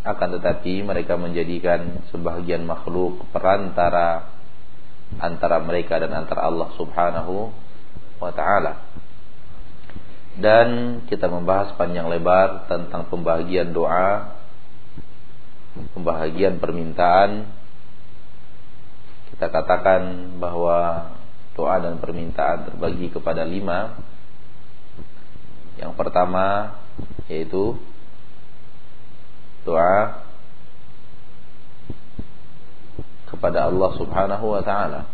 akan tetapi mereka menjadikan sebagian makhluk perantara antara mereka dan antara Allah Subhanahu wa taala. Dan kita membahas panjang lebar tentang pembahagian doa, pembahagian permintaan. Kita katakan bahwa doa dan permintaan terbagi kepada lima. Yang pertama yaitu doa kepada Allah Subhanahu wa taala.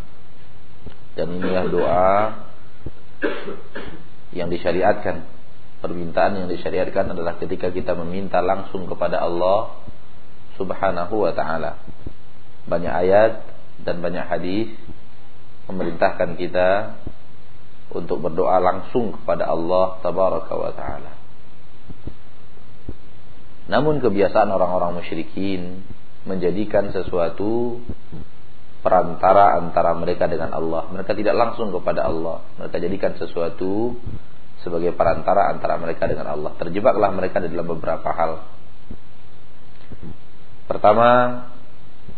Dan inilah doa yang disyariatkan. Permintaan yang disyariatkan adalah ketika kita meminta langsung kepada Allah Subhanahu wa taala. Banyak ayat dan banyak hadis memerintahkan kita untuk berdoa langsung kepada Allah tabaraka wa taala. Namun kebiasaan orang-orang musyrikin menjadikan sesuatu perantara antara mereka dengan Allah. Mereka tidak langsung kepada Allah. Mereka jadikan sesuatu sebagai perantara antara mereka dengan Allah. Terjebaklah mereka dalam beberapa hal. Pertama,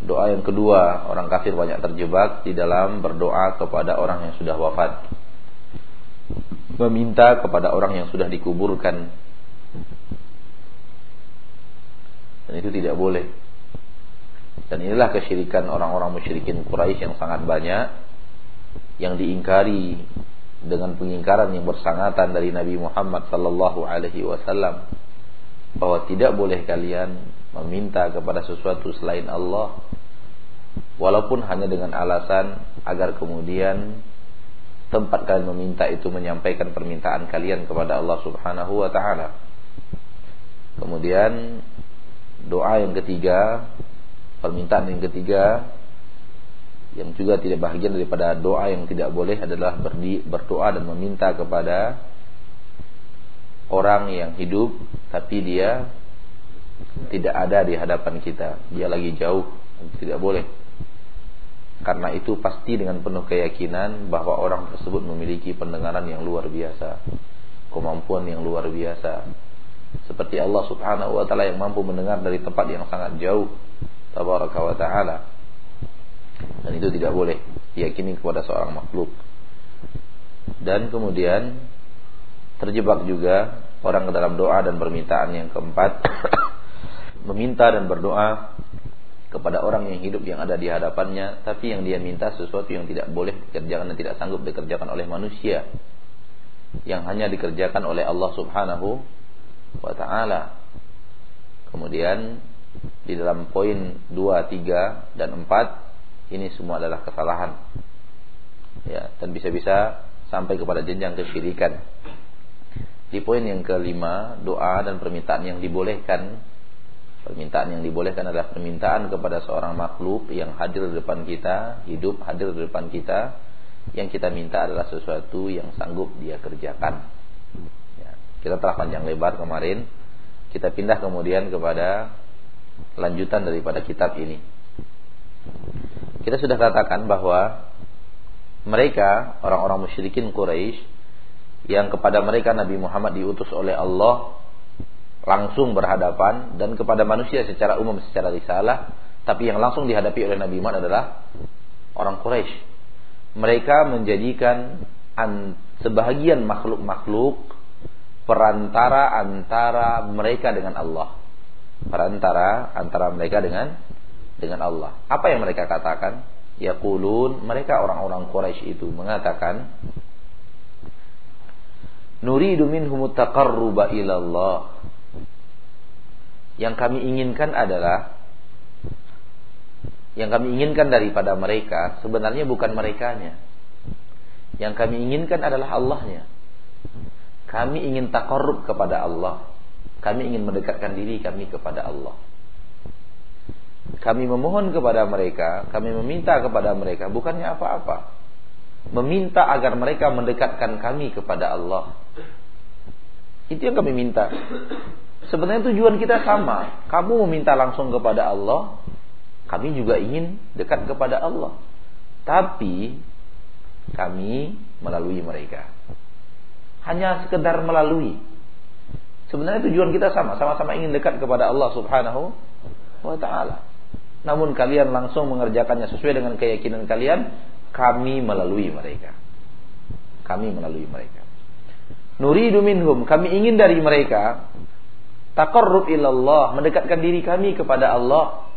doa yang kedua, orang kafir banyak terjebak di dalam berdoa kepada orang yang sudah wafat. Meminta kepada orang yang sudah dikuburkan. Dan itu tidak boleh. Dan inilah kesyirikan orang-orang musyrikin Quraisy yang sangat banyak yang diingkari dengan pengingkaran yang bersangatan dari Nabi Muhammad sallallahu alaihi wasallam bahwa tidak boleh kalian meminta kepada sesuatu selain Allah walaupun hanya dengan alasan agar kemudian tempat kalian meminta itu menyampaikan permintaan kalian kepada Allah Subhanahu wa taala. Kemudian doa yang ketiga Permintaan yang ketiga yang juga tidak bahagian daripada doa yang tidak boleh adalah berdi, berdoa dan meminta kepada orang yang hidup tapi dia tidak ada di hadapan kita. Dia lagi jauh, tidak boleh. Karena itu pasti dengan penuh keyakinan bahwa orang tersebut memiliki pendengaran yang luar biasa, kemampuan yang luar biasa. Seperti Allah Subhanahu wa taala yang mampu mendengar dari tempat yang sangat jauh tabaraka wa taala. Dan itu tidak boleh diyakini kepada seorang makhluk. Dan kemudian terjebak juga orang ke dalam doa dan permintaan yang keempat meminta dan berdoa kepada orang yang hidup yang ada di hadapannya tapi yang dia minta sesuatu yang tidak boleh dikerjakan dan tidak sanggup dikerjakan oleh manusia yang hanya dikerjakan oleh Allah Subhanahu wa taala. Kemudian di dalam poin 2, 3 dan 4 ini semua adalah kesalahan. Ya, dan bisa-bisa sampai kepada jenjang kesyirikan. Di poin yang kelima, doa dan permintaan yang dibolehkan. Permintaan yang dibolehkan adalah permintaan kepada seorang makhluk yang hadir di depan kita, hidup hadir di depan kita. Yang kita minta adalah sesuatu yang sanggup dia kerjakan. Kita telah panjang lebar kemarin. Kita pindah kemudian kepada lanjutan daripada kitab ini. Kita sudah katakan bahwa mereka orang-orang musyrikin Quraisy yang kepada mereka Nabi Muhammad diutus oleh Allah langsung berhadapan dan kepada manusia secara umum secara risalah tapi yang langsung dihadapi oleh Nabi Muhammad adalah orang Quraisy. Mereka menjadikan sebahagian makhluk-makhluk perantara antara mereka dengan Allah perantara antara mereka dengan dengan Allah. Apa yang mereka katakan? Yaqulun mereka orang-orang Quraisy itu mengatakan Nuridu minhum taqarruba ila Allah. Yang kami inginkan adalah yang kami inginkan daripada mereka sebenarnya bukan merekanya. Yang kami inginkan adalah Allahnya. Kami ingin takarrub kepada Allah. Kami ingin mendekatkan diri kami kepada Allah. Kami memohon kepada mereka, kami meminta kepada mereka, bukannya apa-apa. Meminta agar mereka mendekatkan kami kepada Allah. Itu yang kami minta. Sebenarnya tujuan kita sama. Kamu meminta langsung kepada Allah, kami juga ingin dekat kepada Allah. Tapi kami melalui mereka. Hanya sekedar melalui. Sebenarnya tujuan kita sama, sama-sama ingin dekat kepada Allah Subhanahu wa taala. Namun kalian langsung mengerjakannya sesuai dengan keyakinan kalian, kami melalui mereka. Kami melalui mereka. Nuridu minhum, kami ingin dari mereka taqarrub ilallah, mendekatkan diri kami kepada Allah.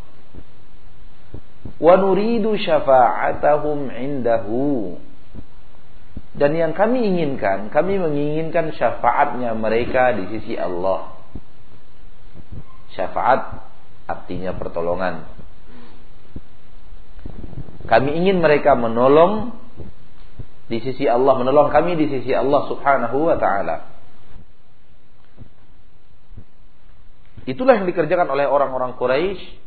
Wa nuridu syafa'atahum indahu. Dan yang kami inginkan, kami menginginkan syafaatnya mereka di sisi Allah. Syafaat artinya pertolongan. Kami ingin mereka menolong di sisi Allah, menolong kami di sisi Allah Subhanahu wa taala. Itulah yang dikerjakan oleh orang-orang Quraisy.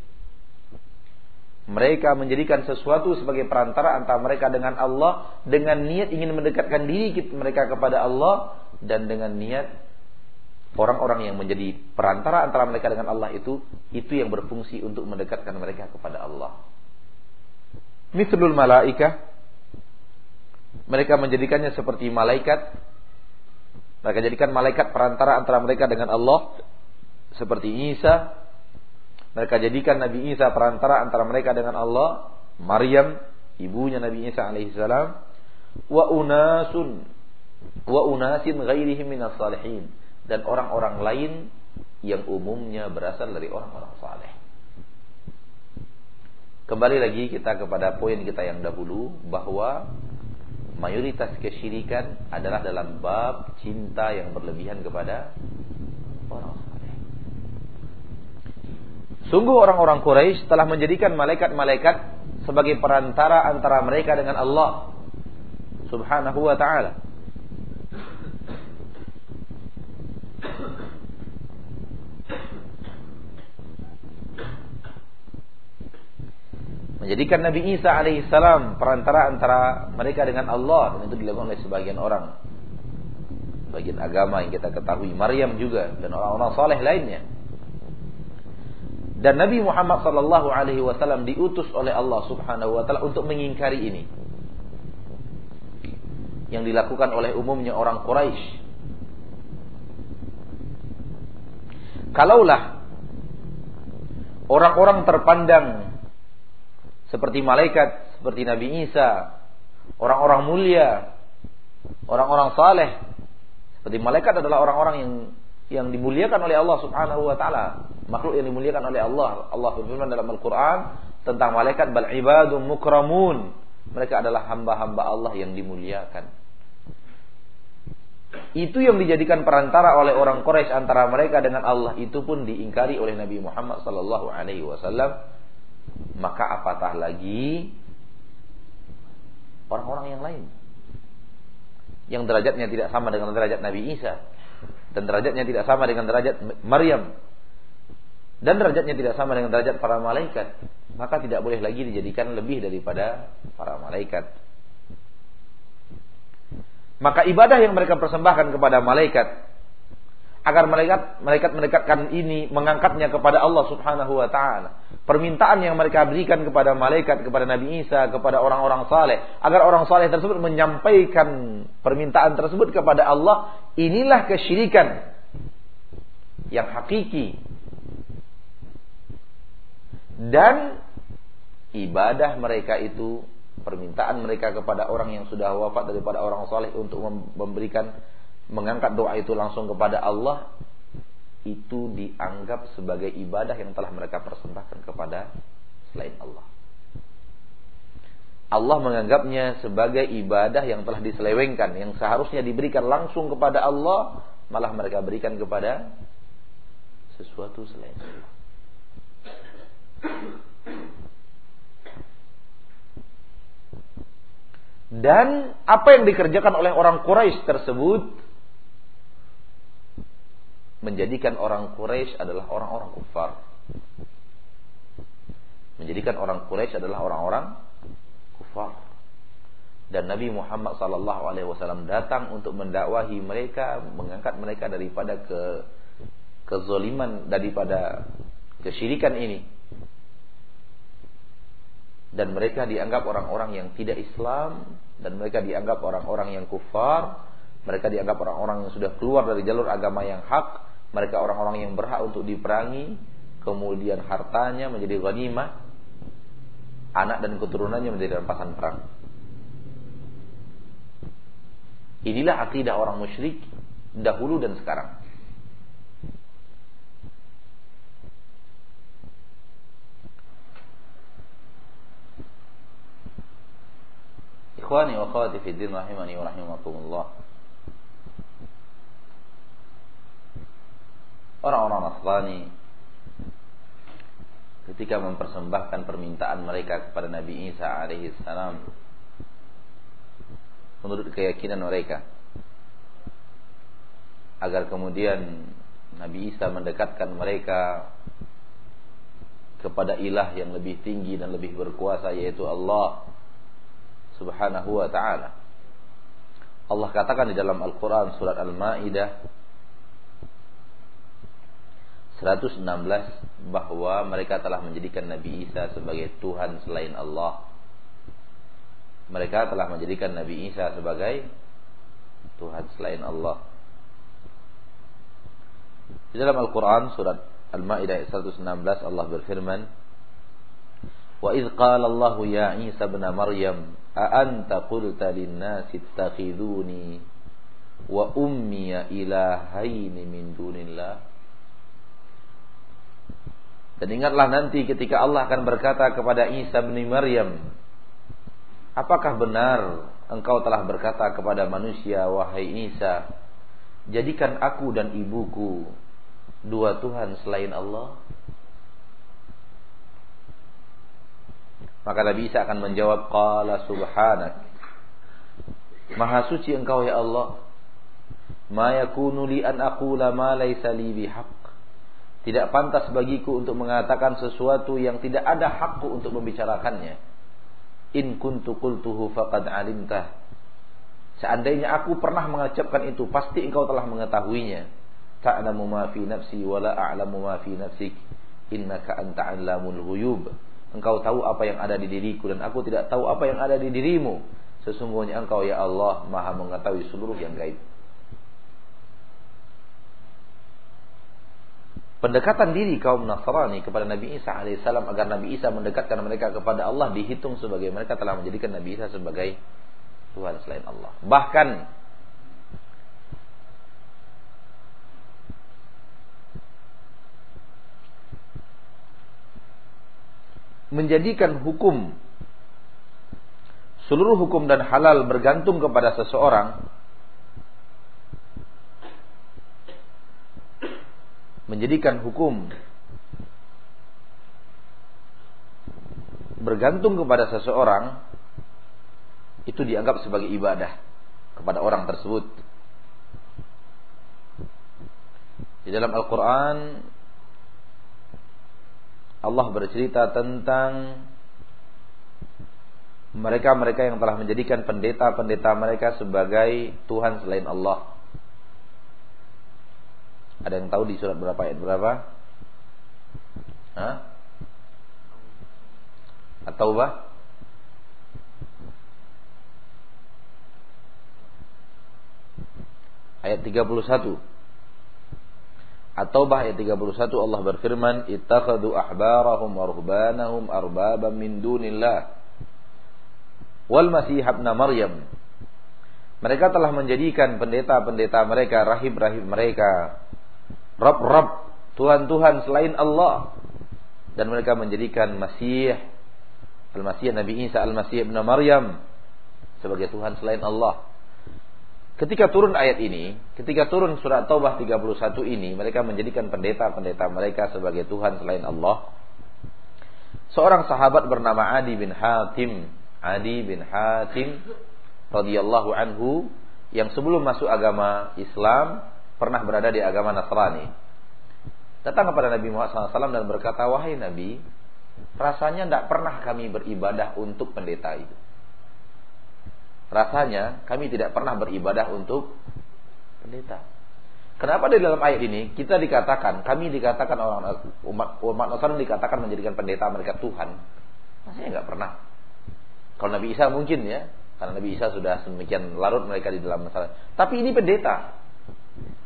Mereka menjadikan sesuatu sebagai perantara antara mereka dengan Allah dengan niat ingin mendekatkan diri mereka kepada Allah dan dengan niat orang-orang yang menjadi perantara antara mereka dengan Allah itu itu yang berfungsi untuk mendekatkan mereka kepada Allah. Mithlul malaikah mereka menjadikannya seperti malaikat. Mereka jadikan malaikat perantara antara mereka dengan Allah seperti Isa. Mereka jadikan Nabi Isa perantara antara mereka dengan Allah. Maryam, ibunya Nabi Isa alaihissalam. Wa unasun wa unasin ghairihim minas salihin dan orang-orang lain yang umumnya berasal dari orang-orang saleh. Kembali lagi kita kepada poin kita yang dahulu bahwa mayoritas kesyirikan adalah dalam bab cinta yang berlebihan kepada orang saleh. Sungguh orang-orang Quraisy telah menjadikan malaikat-malaikat sebagai perantara antara mereka dengan Allah Subhanahu wa taala. menjadikan Nabi Isa alaihissalam perantara antara mereka dengan Allah. Dan itu dilakukan oleh sebagian orang. Bagian agama yang kita ketahui. Maryam juga. Dan orang-orang saleh lainnya dan Nabi Muhammad sallallahu alaihi wasallam diutus oleh Allah Subhanahu wa taala untuk mengingkari ini yang dilakukan oleh umumnya orang Quraisy kalaulah orang-orang terpandang seperti malaikat, seperti Nabi Isa, orang-orang mulia, orang-orang saleh. Seperti malaikat adalah orang-orang yang yang dimuliakan oleh Allah Subhanahu wa taala, makhluk yang dimuliakan oleh Allah. Allah berfirman dalam Al-Qur'an tentang malaikat bal ibadum mukramun. Mereka adalah hamba-hamba Allah yang dimuliakan. Itu yang dijadikan perantara oleh orang Quraisy antara mereka dengan Allah itu pun diingkari oleh Nabi Muhammad sallallahu alaihi wasallam maka apatah lagi orang-orang yang lain yang derajatnya tidak sama dengan derajat Nabi Isa dan derajatnya tidak sama dengan derajat Maryam. Dan derajatnya tidak sama dengan derajat para malaikat. Maka tidak boleh lagi dijadikan lebih daripada para malaikat. Maka ibadah yang mereka persembahkan kepada malaikat agar malaikat malaikat mendekatkan ini mengangkatnya kepada Allah Subhanahu wa taala. Permintaan yang mereka berikan kepada malaikat, kepada Nabi Isa, kepada orang-orang saleh, agar orang saleh tersebut menyampaikan permintaan tersebut kepada Allah, inilah kesyirikan yang hakiki. Dan ibadah mereka itu permintaan mereka kepada orang yang sudah wafat daripada orang saleh untuk memberikan mengangkat doa itu langsung kepada Allah itu dianggap sebagai ibadah yang telah mereka persembahkan kepada selain Allah. Allah menganggapnya sebagai ibadah yang telah diselewengkan yang seharusnya diberikan langsung kepada Allah malah mereka berikan kepada sesuatu selain Allah. Dan apa yang dikerjakan oleh orang Quraisy tersebut menjadikan orang Quraisy adalah orang-orang kufar. Menjadikan orang Quraisy adalah orang-orang kufar. Dan Nabi Muhammad sallallahu alaihi wasallam datang untuk mendakwahi mereka, mengangkat mereka daripada ke kezaliman daripada kesyirikan ini. Dan mereka dianggap orang-orang yang tidak Islam dan mereka dianggap orang-orang yang kufar, mereka dianggap orang-orang yang sudah keluar dari jalur agama yang hak mereka orang-orang yang berhak untuk diperangi kemudian hartanya menjadi ghanimah, anak dan keturunannya menjadi rampasan perang. Inilah akidah orang musyrik dahulu dan sekarang. Ikhwani wa rahimani wa rahimakumullah. Orang-orang Nasrani ketika mempersembahkan permintaan mereka kepada Nabi Isa alaihi salam menurut keyakinan mereka agar kemudian Nabi Isa mendekatkan mereka kepada ilah yang lebih tinggi dan lebih berkuasa yaitu Allah Subhanahu wa taala. Allah katakan di dalam Al-Qur'an surat Al-Maidah 116 bahwa mereka telah menjadikan Nabi Isa sebagai Tuhan selain Allah. Mereka telah menjadikan Nabi Isa sebagai Tuhan selain Allah. Di dalam Al-Quran surat Al-Ma'idah 116 Allah berfirman Wa idh qala Allah ya Isa bin Maryam a anta qulta lin-nasi ittakhiduni wa ummi ilahaini min dunillah dan ingatlah nanti ketika Allah akan berkata kepada Isa bin Maryam, Apakah benar engkau telah berkata kepada manusia, wahai Isa, jadikan aku dan ibuku dua Tuhan selain Allah? Maka Nabi Isa akan menjawab, Qala subhanak. Maha suci engkau ya Allah. Ma yakunu li an aqula ma laysa li bihaq. Tidak pantas bagiku untuk mengatakan sesuatu yang tidak ada hakku untuk membicarakannya. In kuntu qultuhu faqad alimtah. Seandainya aku pernah mengucapkan itu, pasti engkau telah mengetahuinya. Ta'lamu ma fi nafsi wa la a'lamu ma fi nafsik. Innaka anta 'allamul ghuyub. Engkau tahu apa yang ada di diriku dan aku tidak tahu apa yang ada di dirimu. Sesungguhnya engkau ya Allah Maha mengetahui seluruh yang gaib. Pendekatan diri kaum Nasrani kepada Nabi Isa alaihissalam agar Nabi Isa mendekatkan mereka kepada Allah dihitung sebagai mereka telah menjadikan Nabi Isa sebagai Tuhan selain Allah. Bahkan menjadikan hukum seluruh hukum dan halal bergantung kepada seseorang menjadikan hukum bergantung kepada seseorang itu dianggap sebagai ibadah kepada orang tersebut. Di dalam Al-Qur'an Allah bercerita tentang mereka-mereka yang telah menjadikan pendeta-pendeta mereka sebagai Tuhan selain Allah. Ada yang tahu di surat berapa ayat berapa? Hah? Atau bah? Ayat 31. Atau bah ayat 31 Allah berfirman, "Ittakhadhu ahbarahum wa ruhbanahum arbaban min dunillah." Wal Masih ibn Maryam. Mereka telah menjadikan pendeta-pendeta mereka, rahib-rahib mereka Rob-Rob, Tuhan-Tuhan selain Allah. Dan mereka menjadikan Masih, Al-Masih Nabi Isa, Al-Masih Ibn Maryam sebagai Tuhan selain Allah. Ketika turun ayat ini, ketika turun surat Taubah 31 ini, mereka menjadikan pendeta-pendeta mereka sebagai Tuhan selain Allah. Seorang sahabat bernama Adi bin Hatim, Adi bin Hatim radhiyallahu anhu yang sebelum masuk agama Islam pernah berada di agama Nasrani. Datang kepada Nabi Muhammad SAW dan berkata, Wahai Nabi, rasanya tidak pernah kami beribadah untuk pendeta itu. Rasanya kami tidak pernah beribadah untuk pendeta. Kenapa di dalam ayat ini kita dikatakan, kami dikatakan orang umat umat Nasrani dikatakan menjadikan pendeta mereka Tuhan? Rasanya nggak pernah. Kalau Nabi Isa mungkin ya, karena Nabi Isa sudah semikian larut mereka di dalam masalah. Tapi ini pendeta.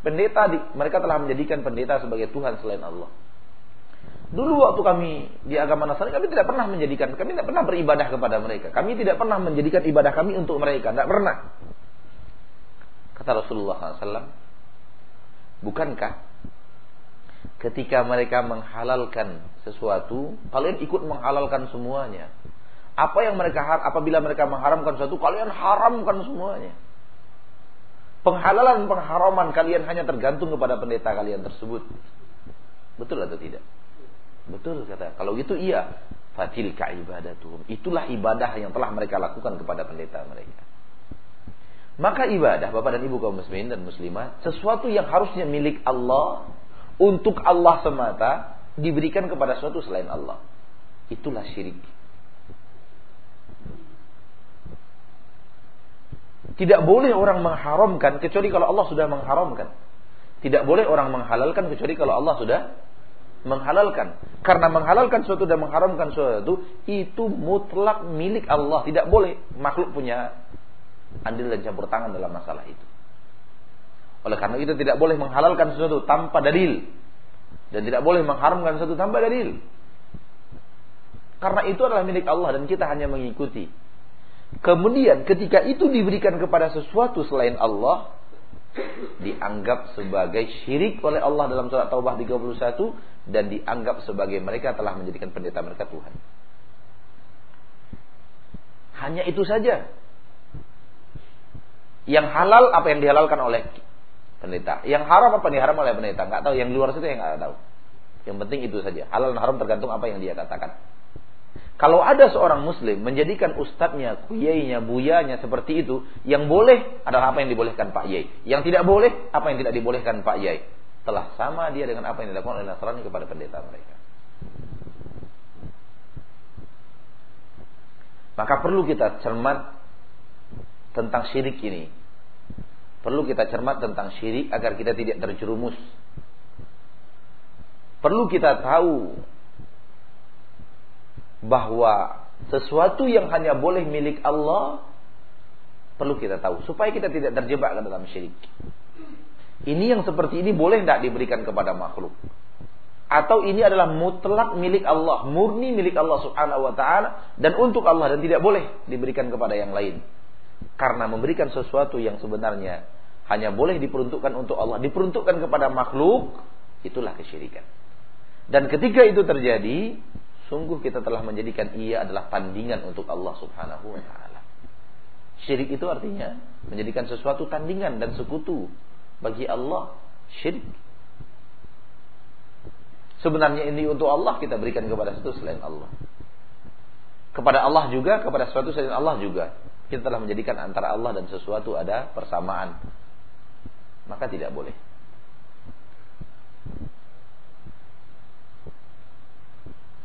Pendeta di, mereka telah menjadikan pendeta sebagai Tuhan selain Allah. Dulu waktu kami di agama Nasrani kami tidak pernah menjadikan, kami tidak pernah beribadah kepada mereka. Kami tidak pernah menjadikan ibadah kami untuk mereka, tidak pernah. Kata Rasulullah SAW, bukankah ketika mereka menghalalkan sesuatu, kalian ikut menghalalkan semuanya. Apa yang mereka apabila mereka mengharamkan sesuatu, kalian haramkan semuanya. Penghalalan pengharaman kalian hanya tergantung kepada pendeta kalian tersebut. Betul atau tidak? Betul kata. Kalau gitu iya. Fatilka ibadatuhum. Itulah ibadah yang telah mereka lakukan kepada pendeta mereka. Maka ibadah Bapak dan Ibu kaum muslimin dan muslimat sesuatu yang harusnya milik Allah untuk Allah semata diberikan kepada suatu selain Allah. Itulah syirik. Tidak boleh orang mengharamkan kecuali kalau Allah sudah mengharamkan. Tidak boleh orang menghalalkan kecuali kalau Allah sudah menghalalkan. Karena menghalalkan suatu dan mengharamkan suatu itu mutlak milik Allah. Tidak boleh makhluk punya andil dan campur tangan dalam masalah itu. Oleh karena itu tidak boleh menghalalkan sesuatu tanpa dalil dan tidak boleh mengharamkan sesuatu tanpa dalil. Karena itu adalah milik Allah dan kita hanya mengikuti. Kemudian ketika itu diberikan kepada sesuatu selain Allah, dianggap sebagai syirik oleh Allah dalam surat Taubah 31 dan dianggap sebagai mereka telah menjadikan pendeta mereka Tuhan. Hanya itu saja. Yang halal apa yang dihalalkan oleh pendeta. Yang haram apa yang diharam oleh pendeta. Nggak tahu. Yang luar situ yang nggak tahu. Yang penting itu saja. Halal dan haram tergantung apa yang dia katakan. Kalau ada seorang muslim menjadikan ustadznya, kuyainya, buyanya seperti itu, yang boleh adalah apa yang dibolehkan Pak Yai. Yang tidak boleh, apa yang tidak dibolehkan Pak Yai. Telah sama dia dengan apa yang dilakukan oleh Nasrani kepada pendeta mereka. Maka perlu kita cermat tentang syirik ini. Perlu kita cermat tentang syirik agar kita tidak terjerumus. Perlu kita tahu bahwa sesuatu yang hanya boleh milik Allah perlu kita tahu supaya kita tidak terjebak ke dalam syirik. Ini yang seperti ini boleh tidak diberikan kepada makhluk? Atau ini adalah mutlak milik Allah, murni milik Allah Subhanahu wa taala dan untuk Allah dan tidak boleh diberikan kepada yang lain. Karena memberikan sesuatu yang sebenarnya hanya boleh diperuntukkan untuk Allah, diperuntukkan kepada makhluk, itulah kesyirikan. Dan ketika itu terjadi, sungguh kita telah menjadikan ia adalah tandingan untuk Allah Subhanahu wa taala. Syirik itu artinya menjadikan sesuatu tandingan dan sekutu bagi Allah. Syirik. Sebenarnya ini untuk Allah kita berikan kepada sesuatu selain Allah. Kepada Allah juga, kepada sesuatu selain Allah juga. Kita telah menjadikan antara Allah dan sesuatu ada persamaan. Maka tidak boleh.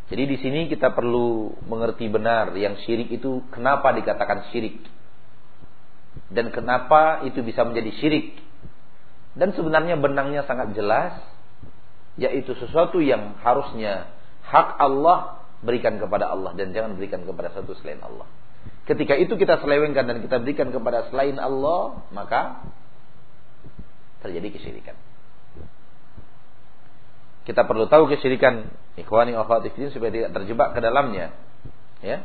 Jadi di sini kita perlu mengerti benar yang syirik itu kenapa dikatakan syirik. Dan kenapa itu bisa menjadi syirik. Dan sebenarnya benangnya sangat jelas yaitu sesuatu yang harusnya hak Allah berikan kepada Allah dan jangan berikan kepada satu selain Allah. Ketika itu kita selewengkan dan kita berikan kepada selain Allah, maka terjadi kesyirikan. Kita perlu tahu kesyirikan ikhwani wa akhwati supaya tidak terjebak ke dalamnya. Ya.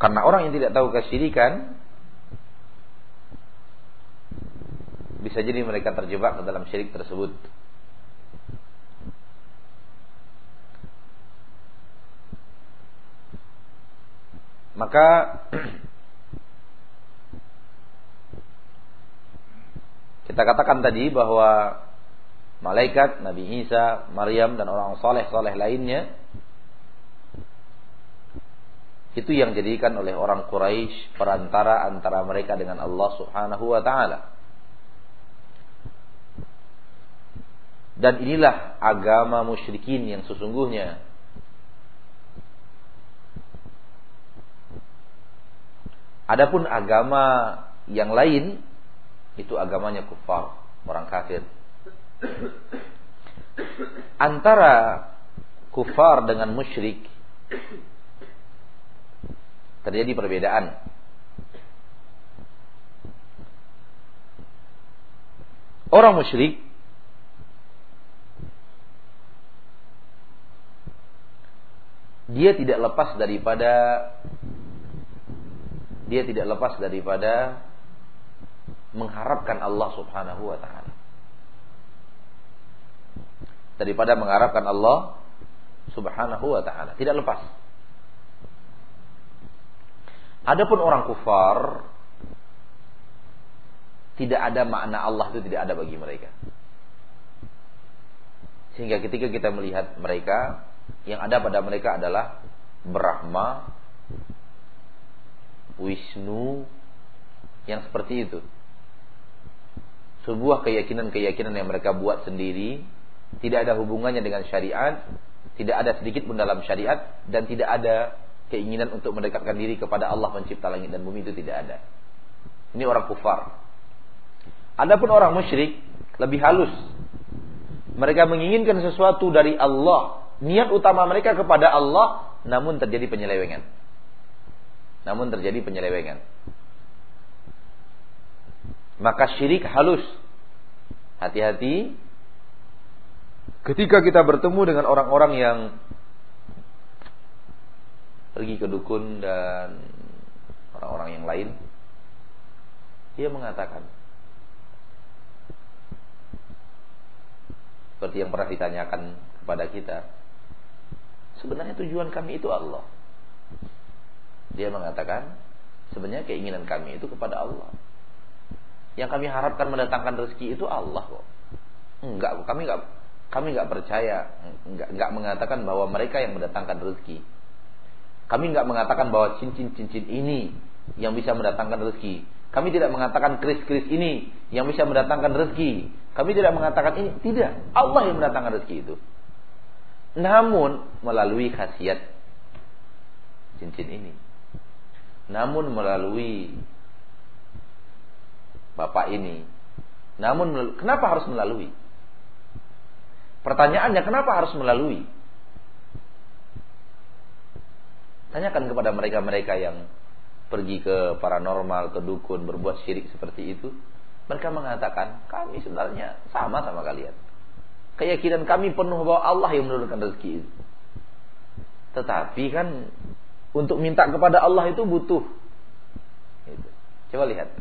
Karena orang yang tidak tahu kesyirikan bisa jadi mereka terjebak ke dalam syirik tersebut. Maka Kita katakan tadi bahwa malaikat, Nabi Isa, Maryam dan orang soleh-soleh lainnya itu yang dijadikan oleh orang Quraisy perantara antara mereka dengan Allah Subhanahu wa taala. Dan inilah agama musyrikin yang sesungguhnya. Adapun agama yang lain itu agamanya kufar, orang kafir. Antara kufar dengan musyrik terjadi perbedaan. Orang musyrik dia tidak lepas daripada dia tidak lepas daripada mengharapkan Allah Subhanahu wa taala. Daripada mengharapkan Allah Subhanahu wa taala, tidak lepas. Adapun orang kufar tidak ada makna Allah itu tidak ada bagi mereka. Sehingga ketika kita melihat mereka yang ada pada mereka adalah Brahma, Wisnu, yang seperti itu. Sebuah keyakinan-keyakinan yang mereka buat sendiri, tidak ada hubungannya dengan syariat, tidak ada sedikit pun dalam syariat, dan tidak ada keinginan untuk mendekatkan diri kepada Allah pencipta langit dan bumi itu tidak ada. Ini orang kufar. Adapun orang musyrik lebih halus. Mereka menginginkan sesuatu dari Allah niat utama mereka kepada Allah namun terjadi penyelewengan. Namun terjadi penyelewengan. Maka syirik halus. Hati-hati ketika kita bertemu dengan orang-orang yang pergi ke dukun dan orang-orang yang lain dia mengatakan seperti yang pernah ditanyakan kepada kita Sebenarnya tujuan kami itu Allah. Dia mengatakan, sebenarnya keinginan kami itu kepada Allah. Yang kami harapkan mendatangkan rezeki itu Allah kok. Enggak, kami enggak kami enggak percaya, enggak enggak mengatakan bahwa mereka yang mendatangkan rezeki. Kami enggak mengatakan bahwa cincin-cincin ini yang bisa mendatangkan rezeki. Kami tidak mengatakan keris-keris ini yang bisa mendatangkan rezeki. Kami tidak mengatakan ini, tidak. Allah yang mendatangkan rezeki itu. Namun melalui khasiat cincin ini. Namun melalui bapak ini. Namun kenapa harus melalui? Pertanyaannya kenapa harus melalui? Tanyakan kepada mereka-mereka yang pergi ke paranormal, ke dukun, berbuat syirik seperti itu. Mereka mengatakan, kami sebenarnya sama sama kalian keyakinan kami penuh bahwa Allah yang menurunkan rezeki itu. Tetapi kan untuk minta kepada Allah itu butuh. Gitu. Coba lihat.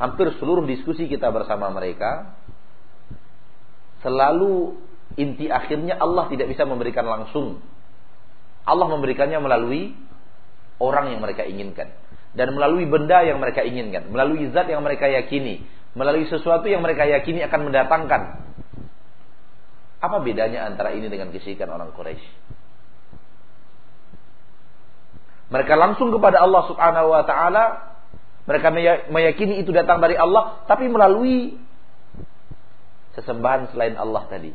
Hampir seluruh diskusi kita bersama mereka selalu inti akhirnya Allah tidak bisa memberikan langsung. Allah memberikannya melalui orang yang mereka inginkan dan melalui benda yang mereka inginkan, melalui zat yang mereka yakini, melalui sesuatu yang mereka yakini akan mendatangkan apa bedanya antara ini dengan kesyirikan orang Quraisy? Mereka langsung kepada Allah Subhanahu wa taala, mereka meyakini itu datang dari Allah tapi melalui sesembahan selain Allah tadi.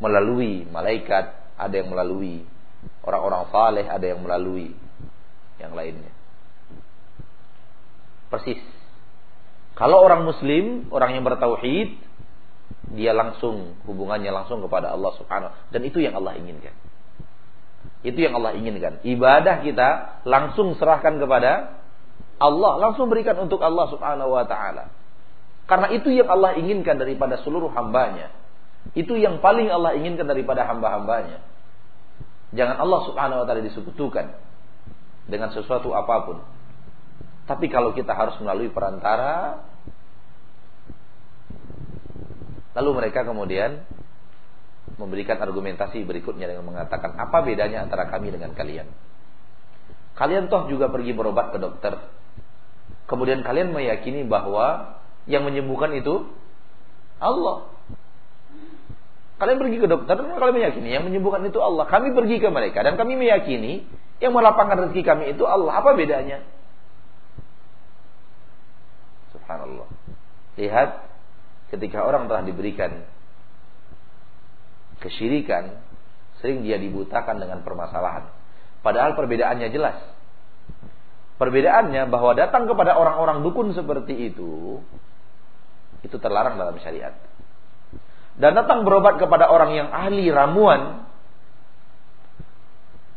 Melalui malaikat, ada yang melalui orang-orang saleh, ada yang melalui yang lainnya. Persis. Kalau orang muslim, orang yang bertauhid, dia langsung hubungannya langsung kepada Allah Subhanahu dan itu yang Allah inginkan. Itu yang Allah inginkan. Ibadah kita langsung serahkan kepada Allah, langsung berikan untuk Allah Subhanahu wa taala. Karena itu yang Allah inginkan daripada seluruh hambanya. Itu yang paling Allah inginkan daripada hamba-hambanya. Jangan Allah Subhanahu wa taala disekutukan dengan sesuatu apa pun. Tapi kalau kita harus melalui perantara, Lalu mereka kemudian memberikan argumentasi berikutnya dengan mengatakan apa bedanya antara kami dengan kalian. Kalian toh juga pergi berobat ke dokter. Kemudian kalian meyakini bahwa yang menyembuhkan itu Allah. Kalian pergi ke dokter dan kalian meyakini yang menyembuhkan itu Allah. Kami pergi ke mereka dan kami meyakini yang melapangkan rezeki kami itu Allah. Apa bedanya? Subhanallah. Lihat ketika orang telah diberikan kesyirikan, sering dia dibutakan dengan permasalahan. Padahal perbedaannya jelas. Perbedaannya bahwa datang kepada orang-orang dukun seperti itu, itu terlarang dalam syariat. Dan datang berobat kepada orang yang ahli ramuan,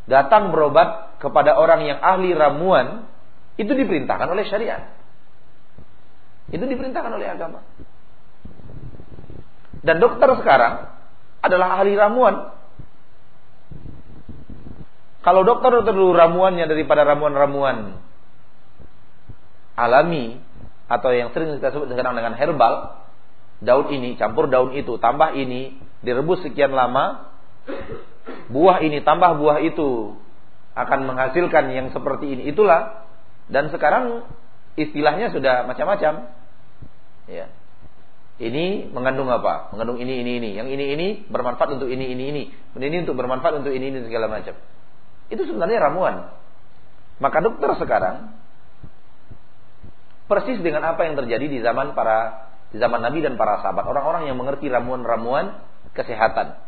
datang berobat kepada orang yang ahli ramuan, itu diperintahkan oleh syariat. Itu diperintahkan oleh agama. Dan dokter sekarang adalah ahli ramuan. Kalau dokter dokter dulu ramuannya daripada ramuan-ramuan alami atau yang sering kita sebut sekarang dengan herbal, daun ini campur daun itu, tambah ini, direbus sekian lama, buah ini tambah buah itu akan menghasilkan yang seperti ini. Itulah dan sekarang istilahnya sudah macam-macam. Ya. Ini mengandung apa? Mengandung ini ini ini. Yang ini ini bermanfaat untuk ini ini ini. Ini untuk bermanfaat untuk ini ini segala macam. Itu sebenarnya ramuan. Maka dokter sekarang persis dengan apa yang terjadi di zaman para di zaman Nabi dan para sahabat, orang-orang yang mengerti ramuan-ramuan kesehatan.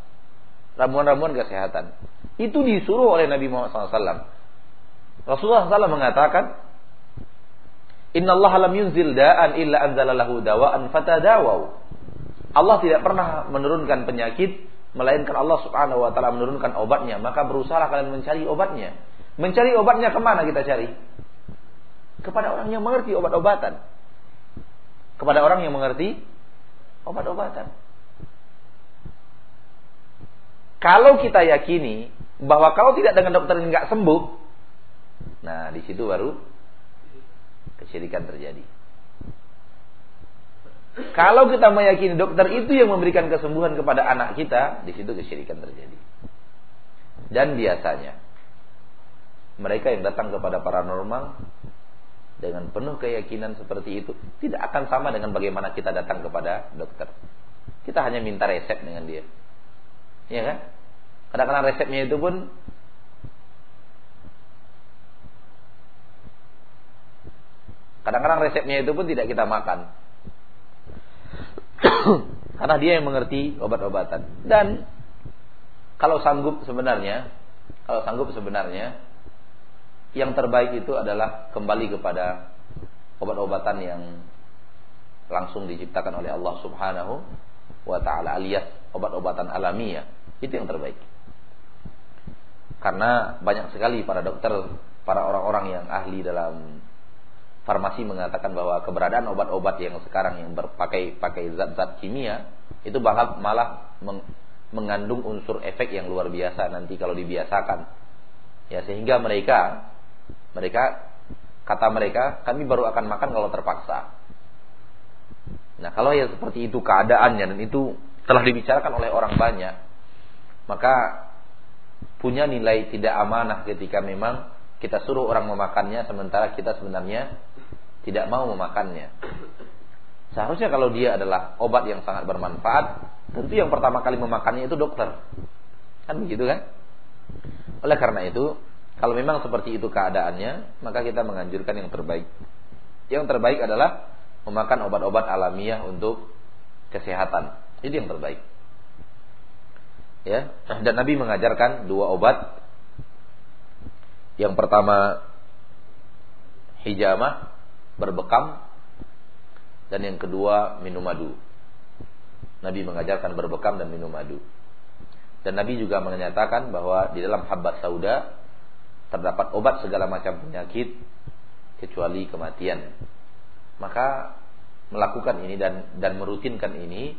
Ramuan-ramuan kesehatan. Itu disuruh oleh Nabi Muhammad SAW. Rasulullah SAW mengatakan, Inna Allah lam yunzil da'an illa anzalalahu dawa'an fatadawau. Allah tidak pernah menurunkan penyakit melainkan Allah Subhanahu wa taala menurunkan obatnya, maka berusaha kalian mencari obatnya. Mencari obatnya ke mana kita cari? Kepada orang yang mengerti obat-obatan kepada orang yang mengerti obat-obatan. Kalau kita yakini bahwa kalau tidak dengan dokter nggak sembuh, nah di situ baru kesyirikan terjadi. Kalau kita meyakini dokter itu yang memberikan kesembuhan kepada anak kita, di situ kesyirikan terjadi. Dan biasanya mereka yang datang kepada paranormal dengan penuh keyakinan seperti itu tidak akan sama dengan bagaimana kita datang kepada dokter. Kita hanya minta resep dengan dia. Iya kan? Kadang-kadang resepnya itu pun Kadang-kadang resepnya itu pun tidak kita makan. Karena dia yang mengerti obat-obatan. Dan kalau sanggup sebenarnya, kalau sanggup sebenarnya yang terbaik itu adalah kembali kepada obat-obatan yang langsung diciptakan oleh Allah Subhanahu wa taala alias obat-obatan alamiah. Itu yang terbaik. Karena banyak sekali para dokter, para orang-orang yang ahli dalam farmasi mengatakan bahwa keberadaan obat-obat yang sekarang yang berpakai pakai zat-zat kimia itu malah malah mengandung unsur efek yang luar biasa nanti kalau dibiasakan. Ya sehingga mereka mereka kata mereka, kami baru akan makan kalau terpaksa. Nah, kalau ya seperti itu keadaannya dan itu telah dibicarakan oleh orang banyak, maka punya nilai tidak amanah ketika memang kita suruh orang memakannya sementara kita sebenarnya tidak mau memakannya. Seharusnya kalau dia adalah obat yang sangat bermanfaat, tentu yang pertama kali memakannya itu dokter. Kan begitu kan? Oleh karena itu, kalau memang seperti itu keadaannya, maka kita menganjurkan yang terbaik. Yang terbaik adalah memakan obat-obat alamiah untuk kesehatan. Itu yang terbaik. Ya, dan Nabi mengajarkan dua obat. Yang pertama hijamah berbekam dan yang kedua minum madu. Nabi mengajarkan berbekam dan minum madu. Dan Nabi juga menyatakan bahwa di dalam habat sauda terdapat obat segala macam penyakit kecuali kematian. Maka melakukan ini dan dan merutinkan ini,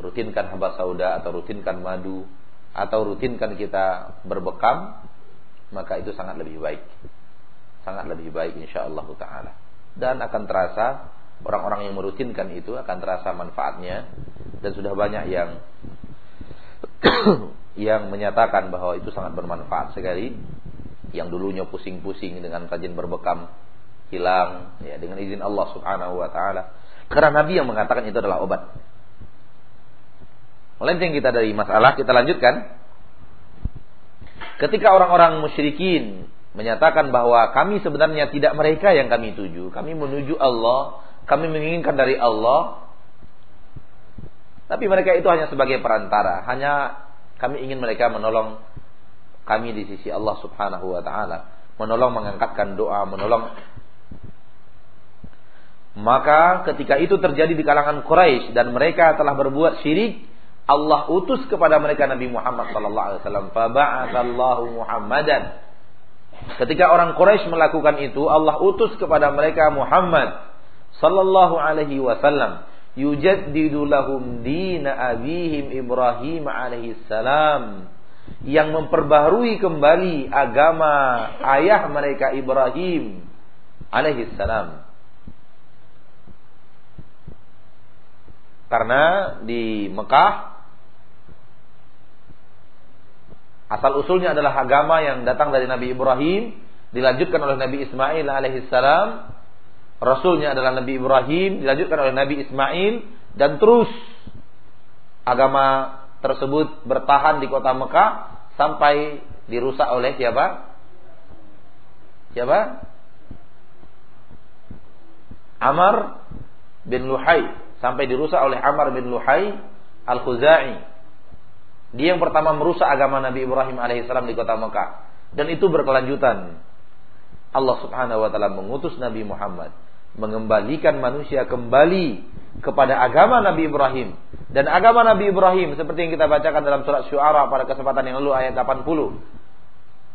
rutinkan hamba sauda atau rutinkan madu atau rutinkan kita berbekam, maka itu sangat lebih baik. Sangat lebih baik insyaallah taala. Dan akan terasa orang-orang yang merutinkan itu akan terasa manfaatnya dan sudah banyak yang yang menyatakan bahwa itu sangat bermanfaat sekali yang dulunya pusing-pusing dengan rajin berbekam hilang ya dengan izin Allah Subhanahu wa taala. Karena Nabi yang mengatakan itu adalah obat. Melenceng kita dari masalah, kita lanjutkan. Ketika orang-orang musyrikin menyatakan bahwa kami sebenarnya tidak mereka yang kami tuju, kami menuju Allah, kami menginginkan dari Allah. Tapi mereka itu hanya sebagai perantara, hanya kami ingin mereka menolong kami di sisi Allah Subhanahu wa taala, menolong mengangkatkan doa, menolong maka ketika itu terjadi di kalangan Quraisy dan mereka telah berbuat syirik, Allah utus kepada mereka Nabi Muhammad sallallahu alaihi wasallam, "Faba'atsallahu Muhammadan." Ketika orang Quraisy melakukan itu, Allah utus kepada mereka Muhammad sallallahu alaihi wasallam yujaddidu lahum dina abihim Ibrahim alaihi salam yang memperbaharui kembali agama ayah mereka Ibrahim alaihi salam. Karena di Mekah asal usulnya adalah agama yang datang dari Nabi Ibrahim, dilanjutkan oleh Nabi Ismail alaihi salam Rasulnya adalah Nabi Ibrahim, dilanjutkan oleh Nabi Ismail, dan terus agama tersebut bertahan di kota Mekah sampai dirusak oleh siapa? Siapa? Amr bin Luhai sampai dirusak oleh Amr bin Luhai Al-Khuzai. Dia yang pertama merusak agama Nabi Ibrahim alaihissalam di kota Mekah dan itu berkelanjutan. Allah Subhanahu wa taala mengutus Nabi Muhammad mengembalikan manusia kembali kepada agama Nabi Ibrahim. Dan agama Nabi Ibrahim seperti yang kita bacakan dalam surat Syuara pada kesempatan yang lalu ayat 80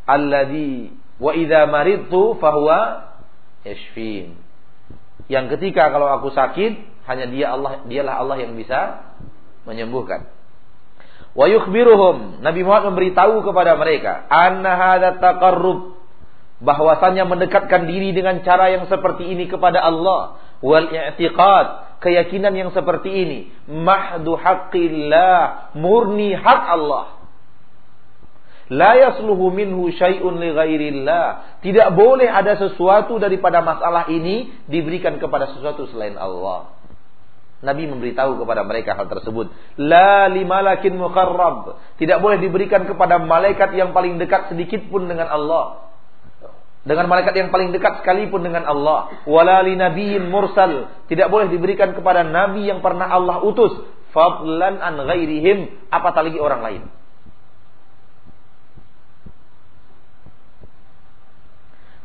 alladzi wa idza maridtu fahuwa yashfin. Yang ketika kalau aku sakit hanya dia Allah dialah Allah yang bisa menyembuhkan. Wa yukhbiruhum. Nabi Muhammad memberitahu kepada mereka anna hadza taqarrub bahwasanya mendekatkan diri dengan cara yang seperti ini kepada Allah. Wal i'tiqad keyakinan yang seperti ini. Mahdu haqqillah murni hak Allah. La yasluhu minhu syai'un li ghairillah. Tidak boleh ada sesuatu daripada masalah ini diberikan kepada sesuatu selain Allah. Nabi memberitahu kepada mereka hal tersebut. La limalakin muqarrab. Tidak boleh diberikan kepada malaikat yang paling dekat sedikit pun dengan Allah dengan malaikat yang paling dekat sekalipun dengan Allah. Wala li nabiyyin mursal. Tidak boleh diberikan kepada nabi yang pernah Allah utus. Fadlan an ghairihim. Apatah lagi orang lain.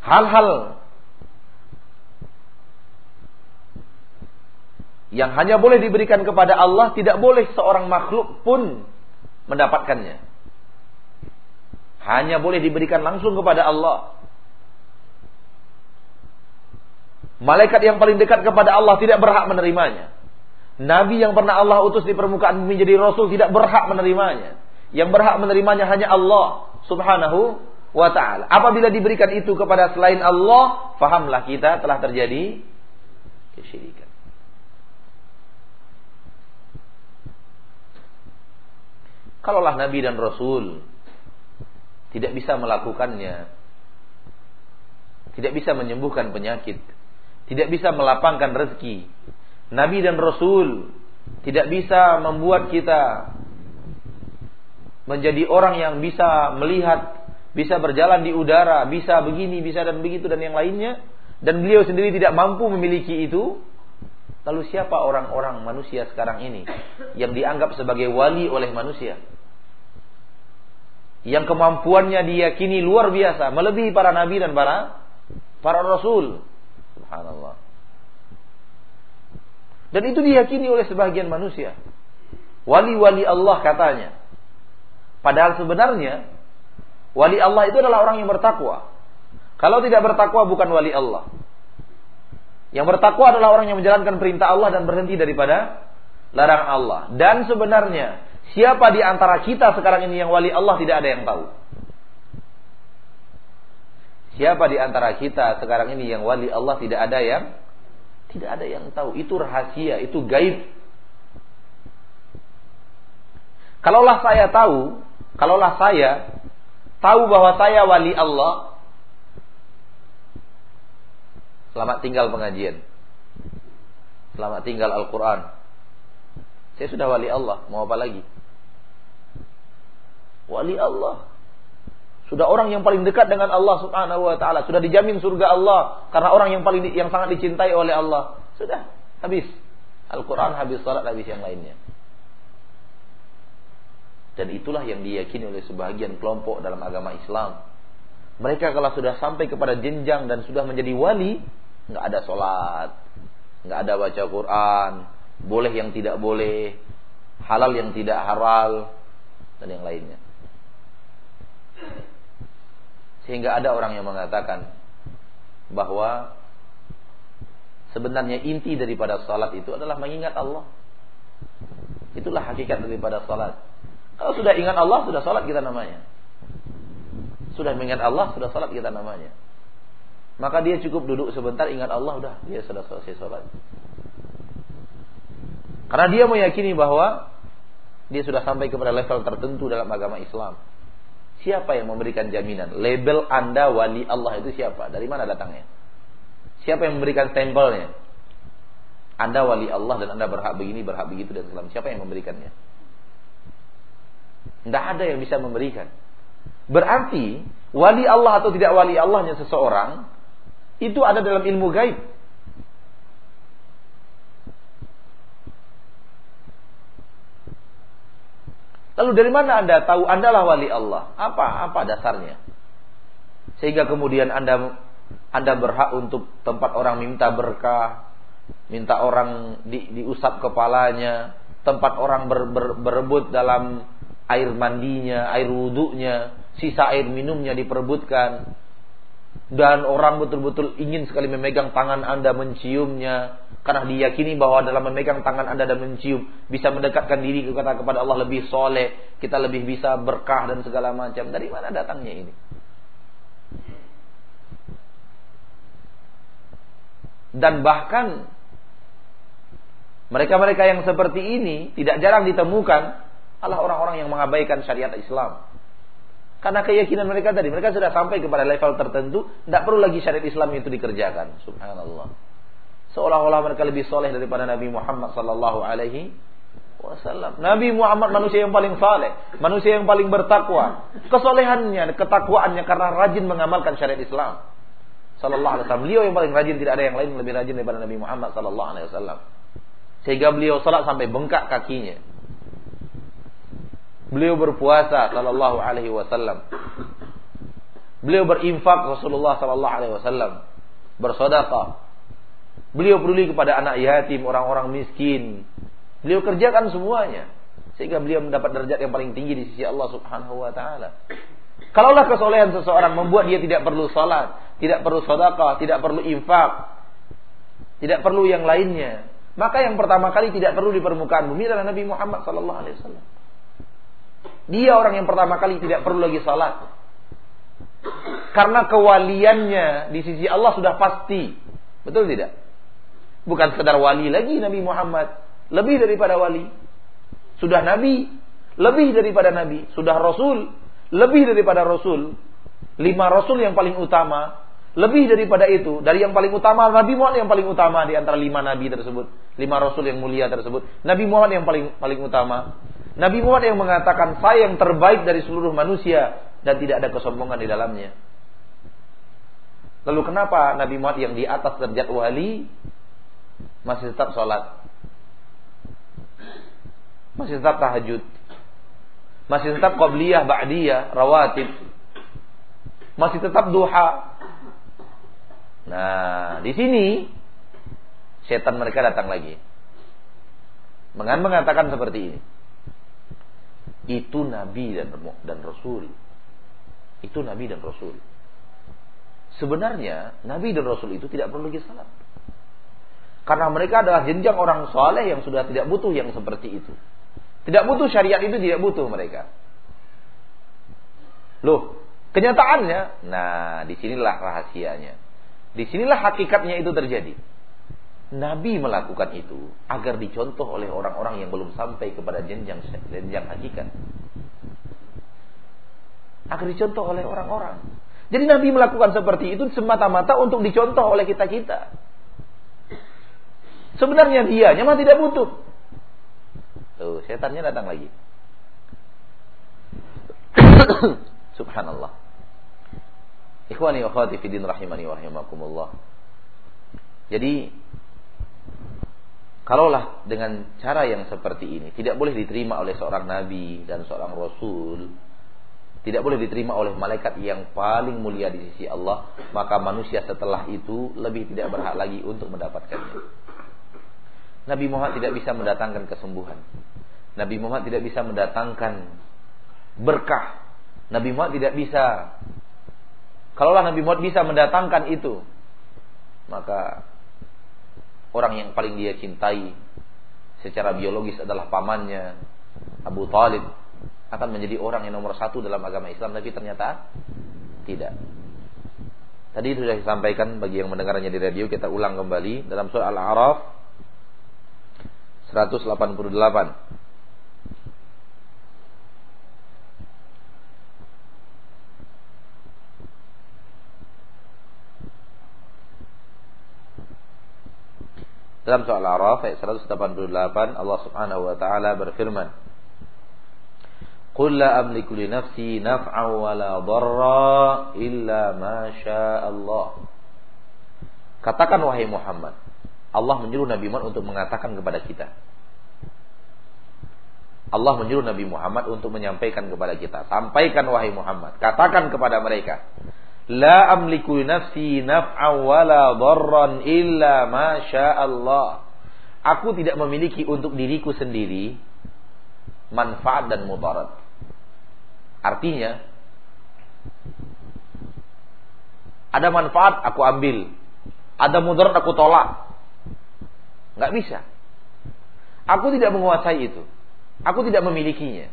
Hal-hal yang hanya boleh diberikan kepada Allah tidak boleh seorang makhluk pun mendapatkannya. Hanya boleh diberikan langsung kepada Allah Malaikat yang paling dekat kepada Allah tidak berhak menerimanya. Nabi yang pernah Allah utus di permukaan bumi menjadi rasul tidak berhak menerimanya. Yang berhak menerimanya hanya Allah Subhanahu wa taala. Apabila diberikan itu kepada selain Allah, fahamlah kita telah terjadi kesyirikan. Kalaulah Nabi dan Rasul tidak bisa melakukannya, tidak bisa menyembuhkan penyakit, tidak bisa melapangkan rezeki. Nabi dan Rasul tidak bisa membuat kita menjadi orang yang bisa melihat, bisa berjalan di udara, bisa begini, bisa dan begitu dan yang lainnya. Dan beliau sendiri tidak mampu memiliki itu. Lalu siapa orang-orang manusia sekarang ini yang dianggap sebagai wali oleh manusia? Yang kemampuannya diyakini luar biasa, melebihi para nabi dan para para rasul. Subhanallah. Dan itu diyakini oleh sebagian manusia. Wali-wali Allah katanya. Padahal sebenarnya wali Allah itu adalah orang yang bertakwa. Kalau tidak bertakwa bukan wali Allah. Yang bertakwa adalah orang yang menjalankan perintah Allah dan berhenti daripada larangan Allah. Dan sebenarnya siapa di antara kita sekarang ini yang wali Allah tidak ada yang tahu. Siapa di antara kita sekarang ini yang wali Allah tidak ada yang tidak ada yang tahu. Itu rahasia, itu gaib. Kalaulah saya tahu, kalaulah saya tahu bahwa saya wali Allah, selamat tinggal pengajian. Selamat tinggal Al-Quran. Saya sudah wali Allah, mau apa lagi? Wali Allah. Sudah orang yang paling dekat dengan Allah Subhanahu wa taala, sudah dijamin surga Allah karena orang yang paling yang sangat dicintai oleh Allah. Sudah habis. Al-Qur'an habis salat habis yang lainnya. Dan itulah yang diyakini oleh sebagian kelompok dalam agama Islam. Mereka kalau sudah sampai kepada jenjang dan sudah menjadi wali, nggak ada sholat, nggak ada baca Quran, boleh yang tidak boleh, halal yang tidak halal, dan yang lainnya. Sehingga ada orang yang mengatakan bahwa Sebenarnya inti daripada salat itu adalah mengingat Allah. Itulah hakikat daripada salat. Kalau sudah ingat Allah, sudah salat kita namanya. Sudah mengingat Allah, sudah salat kita namanya. Maka dia cukup duduk sebentar ingat Allah, udah dia sudah selesai salat. Karena dia meyakini bahwa dia sudah sampai kepada level tertentu dalam agama Islam. Siapa yang memberikan jaminan? Label Anda wali Allah itu siapa? Dari mana datangnya? Siapa yang memberikan stempelnya? Anda wali Allah dan Anda berhak begini, berhak begitu dan segala Siapa yang memberikannya? Tidak ada yang bisa memberikan. Berarti wali Allah atau tidak wali Allahnya seseorang itu ada dalam ilmu gaib. Lalu dari mana Anda tahu Anda lah wali Allah? Apa apa dasarnya? Sehingga kemudian Anda anda berhak untuk tempat orang minta berkah, minta orang di, diusap kepalanya, tempat orang ber, ber, berebut dalam air mandinya, air wudhunya, sisa air minumnya diperebutkan. Dan orang betul-betul ingin sekali memegang tangan Anda menciumnya karena diyakini bahwa dalam memegang tangan Anda dan mencium bisa mendekatkan diri kepada kepada Allah lebih soleh, kita lebih bisa berkah dan segala macam. Dari mana datangnya ini? Dan bahkan mereka-mereka yang seperti ini tidak jarang ditemukan adalah orang-orang yang mengabaikan syariat Islam. Karena keyakinan mereka tadi, mereka sudah sampai kepada level tertentu, tidak perlu lagi syariat Islam itu dikerjakan. Subhanallah. Seolah-olah mereka lebih soleh daripada Nabi Muhammad Sallallahu Alaihi Wasallam. Nabi Muhammad manusia yang paling saleh, manusia yang paling bertakwa. Kesolehannya, ketakwaannya karena rajin mengamalkan syariat Islam sallallahu alaihi wasallam. Beliau yang paling rajin, tidak ada yang lain lebih rajin daripada Nabi Muhammad sallallahu alaihi wasallam. Sehingga beliau salat sampai bengkak kakinya. Beliau berpuasa sallallahu alaihi wasallam. Beliau berinfak Rasulullah sallallahu alaihi wasallam. Bersedekah. Beliau peduli kepada anak yatim, orang-orang miskin. Beliau kerjakan semuanya sehingga beliau mendapat derajat yang paling tinggi di sisi Allah Subhanahu wa taala. Kalaulah kesolehan seseorang membuat dia tidak perlu salat, tidak perlu sedekah, tidak perlu infak, tidak perlu yang lainnya, maka yang pertama kali tidak perlu di permukaan bumi adalah Nabi Muhammad sallallahu alaihi wasallam. Dia orang yang pertama kali tidak perlu lagi salat. Karena kewaliannya di sisi Allah sudah pasti. Betul tidak? Bukan sekedar wali lagi Nabi Muhammad, lebih daripada wali. Sudah nabi, lebih daripada nabi, sudah rasul, lebih daripada Rasul, lima Rasul yang paling utama, lebih daripada itu, dari yang paling utama, Nabi Muhammad yang paling utama di antara lima Nabi tersebut, lima Rasul yang mulia tersebut, Nabi Muhammad yang paling paling utama. Nabi Muhammad yang mengatakan saya yang terbaik dari seluruh manusia dan tidak ada kesombongan di dalamnya. Lalu kenapa Nabi Muhammad yang di atas derajat wali masih tetap sholat? Masih tetap tahajud? Masih tetap qabliyah, ba'diyah, rawatib. Masih tetap duha. Nah, di sini setan mereka datang lagi. Dengan mengatakan seperti ini. Itu nabi dan dan rasul. Itu nabi dan rasul. Sebenarnya nabi dan rasul itu tidak perlu lagi salat. Karena mereka adalah jenjang orang soleh yang sudah tidak butuh yang seperti itu. Tidak butuh syariat itu tidak butuh mereka. Loh, kenyataannya, nah di sinilah rahasianya. Di sinilah hakikatnya itu terjadi. Nabi melakukan itu agar dicontoh oleh orang-orang yang belum sampai kepada jenjang jenjang hakikat. Agar dicontoh oleh orang-orang. Jadi Nabi melakukan seperti itu semata-mata untuk dicontoh oleh kita-kita. Sebenarnya dia memang tidak butuh. Tuh, setannya datang lagi. Subhanallah. Ikhwani wa akhwati fi din rahimani wa rahimakumullah. Jadi kalaulah dengan cara yang seperti ini tidak boleh diterima oleh seorang nabi dan seorang rasul, tidak boleh diterima oleh malaikat yang paling mulia di sisi Allah, maka manusia setelah itu lebih tidak berhak lagi untuk mendapatkannya. Nabi Muhammad tidak bisa mendatangkan kesembuhan. Nabi Muhammad tidak bisa mendatangkan berkah. Nabi Muhammad tidak bisa. Kalaulah Nabi Muhammad bisa mendatangkan itu, maka orang yang paling dia cintai secara biologis adalah pamannya Abu Talib akan menjadi orang yang nomor satu dalam agama Islam tapi ternyata tidak. Tadi sudah disampaikan bagi yang mendengarnya di radio kita ulang kembali dalam surah Al-A'raf 188. Dalam surah Al-A'raf ayat 188 Allah Subhanahu wa taala berfirman Qul la amliku li nafsi naf'an wa la dharra illa ma Allah Katakan wahai Muhammad Allah menyuruh Nabi Muhammad untuk mengatakan kepada kita. Allah menyuruh Nabi Muhammad untuk menyampaikan kepada kita. Sampaikan wahai Muhammad Katakan kepada mereka La amliku nafsi naf'an wala dharran illa ma Allah. Aku tidak memiliki untuk diriku sendiri manfaat dan mudarat. Artinya ada manfaat aku ambil, ada mudarat aku tolak. Enggak bisa. Aku tidak menguasai itu. Aku tidak memilikinya.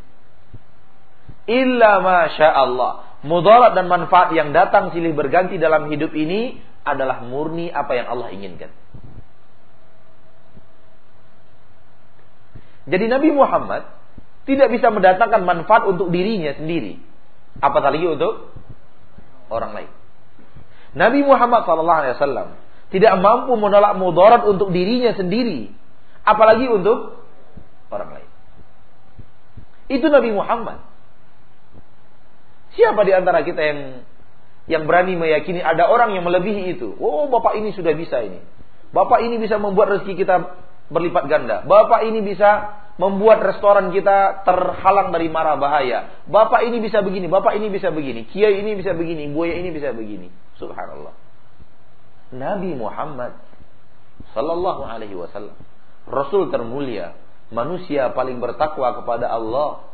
Illa masya Allah mudarat dan manfaat yang datang silih berganti dalam hidup ini adalah murni apa yang Allah inginkan. Jadi Nabi Muhammad tidak bisa mendatangkan manfaat untuk dirinya sendiri, apatah lagi untuk orang lain. Nabi Muhammad SAW tidak mampu menolak mudarat untuk dirinya sendiri, apalagi untuk orang lain. Itu Nabi Muhammad. Siapa di antara kita yang yang berani meyakini ada orang yang melebihi itu? Oh, bapak ini sudah bisa ini. Bapak ini bisa membuat rezeki kita berlipat ganda. Bapak ini bisa membuat restoran kita terhalang dari mara bahaya. Bapak ini bisa begini, bapak ini bisa begini, kiai ini bisa begini, buaya ini bisa begini. Subhanallah. Nabi Muhammad sallallahu alaihi wasallam, rasul termulia, manusia paling bertakwa kepada Allah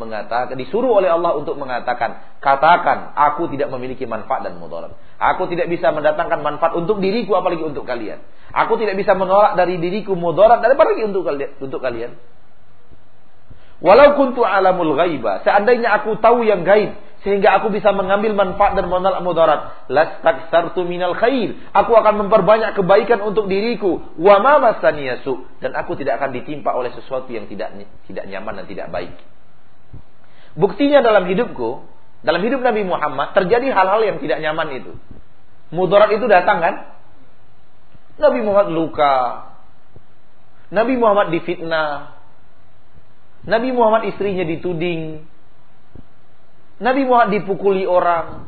mengatakan disuruh oleh Allah untuk mengatakan katakan aku tidak memiliki manfaat dan mudarat. Aku tidak bisa mendatangkan manfaat untuk diriku apalagi untuk kalian. Aku tidak bisa menolak dari diriku mudarat daripada lagi untuk kalian untuk kalian. Walau kuntu alamul ghaiba seandainya aku tahu yang gaib sehingga aku bisa mengambil manfaat dan menolak mudarat lastaksartu minal khair. Aku akan memperbanyak kebaikan untuk diriku. Wa ma dan aku tidak akan ditimpa oleh sesuatu yang tidak tidak nyaman dan tidak baik Buktinya dalam hidupku, dalam hidup Nabi Muhammad terjadi hal-hal yang tidak nyaman itu. Mudarat itu datang kan? Nabi Muhammad luka. Nabi Muhammad difitnah. Nabi Muhammad istrinya dituding. Nabi Muhammad dipukuli orang.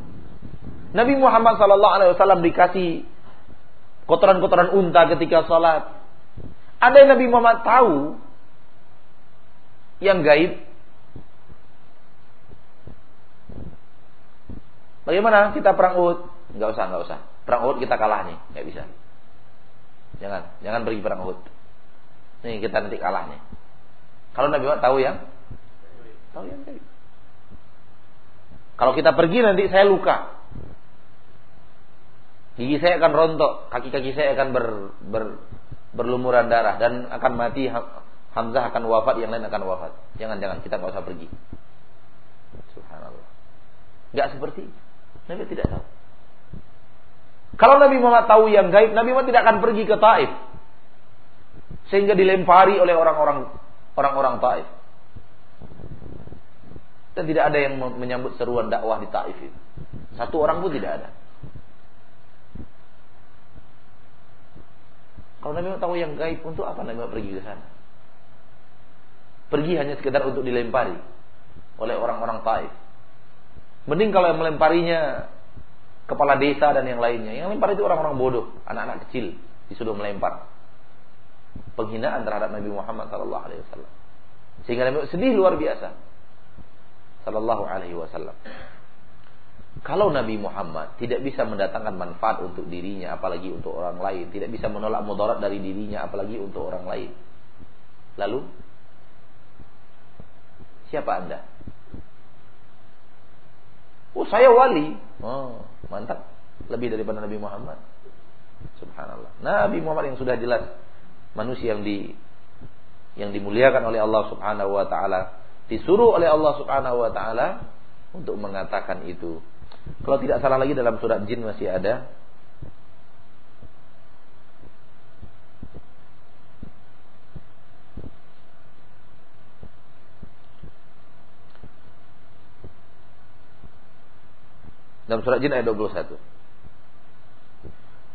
Nabi Muhammad sallallahu alaihi wasallam dikasih kotoran-kotoran unta ketika sholat. Ada yang Nabi Muhammad tahu yang gaib, Bagaimana kita perang Uhud? Enggak usah, enggak usah. Perang Uhud kita kalah nih, enggak bisa. Jangan, jangan pergi perang Uhud. Nih kita nanti kalah nih. Kalau Nabi Muhammad tahu yang tahu yang baik. Kalau kita pergi nanti saya luka. Gigi saya akan rontok, kaki-kaki saya akan ber, ber, berlumuran darah dan akan mati Hamzah akan wafat, yang lain akan wafat. Jangan jangan kita nggak usah pergi. Subhanallah. Gak seperti itu. Nabi tidak tahu. Kalau Nabi Muhammad tahu yang gaib, Nabi Muhammad tidak akan pergi ke Taif. Sehingga dilempari oleh orang-orang orang-orang Taif. Dan tidak ada yang menyambut seruan dakwah di Taif itu. Satu orang pun tidak ada. Kalau Nabi Muhammad tahu yang gaib, untuk apa Nabi Muhammad pergi ke sana? Pergi hanya sekedar untuk dilempari oleh orang-orang Taif. Mending kalau yang melemparinya kepala desa dan yang lainnya. Yang melempar itu orang-orang bodoh, anak-anak kecil disuruh melempar. Penghinaan terhadap Nabi Muhammad sallallahu alaihi wasallam. Sehingga Nabi sedih luar biasa. Sallallahu alaihi wasallam. Kalau Nabi Muhammad tidak bisa mendatangkan manfaat untuk dirinya apalagi untuk orang lain, tidak bisa menolak mudarat dari dirinya apalagi untuk orang lain. Lalu siapa Anda? Oh saya wali. Oh mantap. Lebih daripada Nabi Muhammad. Subhanallah. Nabi Muhammad yang sudah jelas manusia yang di yang dimuliakan oleh Allah Subhanahu wa taala, disuruh oleh Allah Subhanahu wa taala untuk mengatakan itu. Kalau tidak salah lagi dalam surat jin masih ada Dalam surat Jin ayat 21.